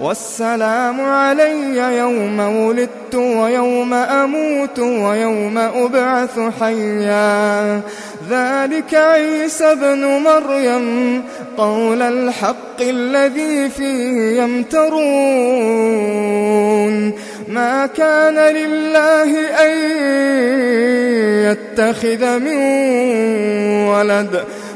والسلام علي يوم ولدت ويوم أموت ويوم أبعث حيا. ذلك عيسى ابن مريم قول الحق الذي فيه يمترون. ما كان لله أن يتخذ من ولد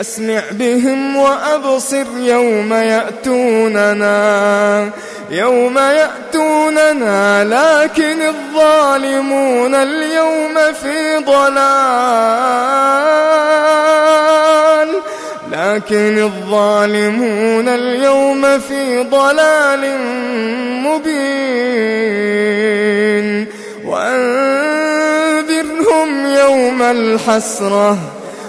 أسمع بهم وأبصر يوم يأتوننا يوم يأتوننا لكن الظالمون اليوم في ضلال. لكن الظالمون اليوم في ضلال مبين. وأنذرهم يوم الحسرة.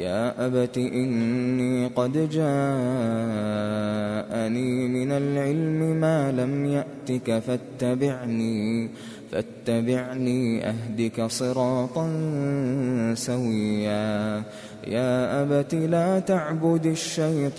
يا أبت إني قد جاءني من العلم ما لم يأتك فاتبعني فاتبعني أهدك صراطا سويا. يا أبت لا تعبد الشيطان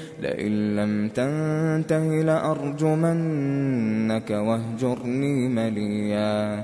لئن لم تنته لأرجمنك واهجرني مليا.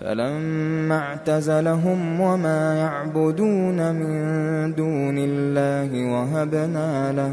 فلما اعتزلهم وما يعبدون من دون الله وهبنا له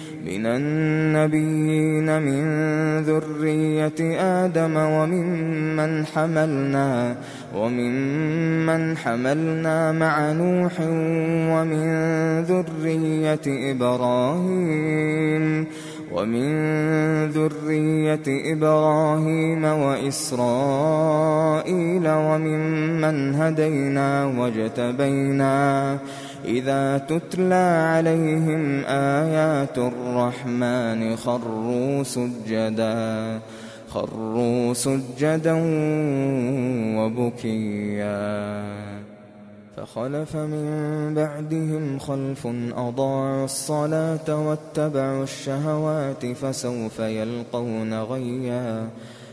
من النبيين من ذرية آدم وممن حملنا وممن حملنا مع نوح ومن ذرية إبراهيم ومن ذرية إبراهيم وإسرائيل وممن هدينا واجتبينا. إذا تتلى عليهم آيات الرحمن خروا سجدا خروا سجدا وبكيا. فخلف من بعدهم خلف أضاعوا الصلاة واتبعوا الشهوات فسوف يلقون غيا.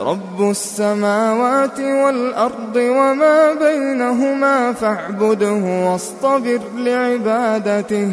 رب السماوات والأرض وما بينهما فاعبده واصطبر لعبادته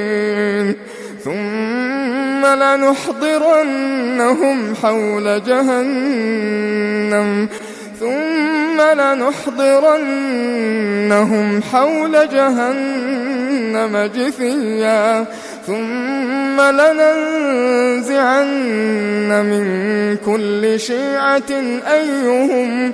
لنحضرنهم حول جهنم ثم لنحضرنهم حول جهنم جثيا ثم لننزعن من كل شيعة أيهم أيهم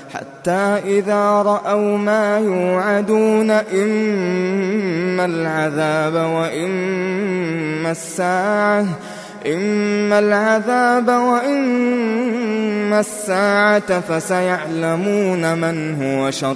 حتى إذا رأوا ما يوعدون إما العذاب وإما الساعة إما العذاب وإما الساعة فسيعلمون من هو شر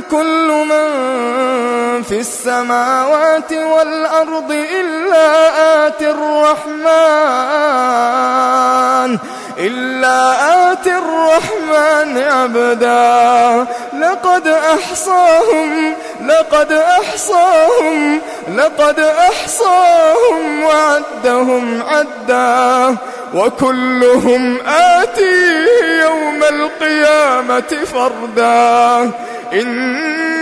كل من في السماوات والأرض إلا آتي الرحمن إلا آتي الرحمن عبدا. لقد أحصاهم لقد أحصاهم لقد أحصاهم وعدهم عدا. وكلهم آتيه يوم القيامة فردا.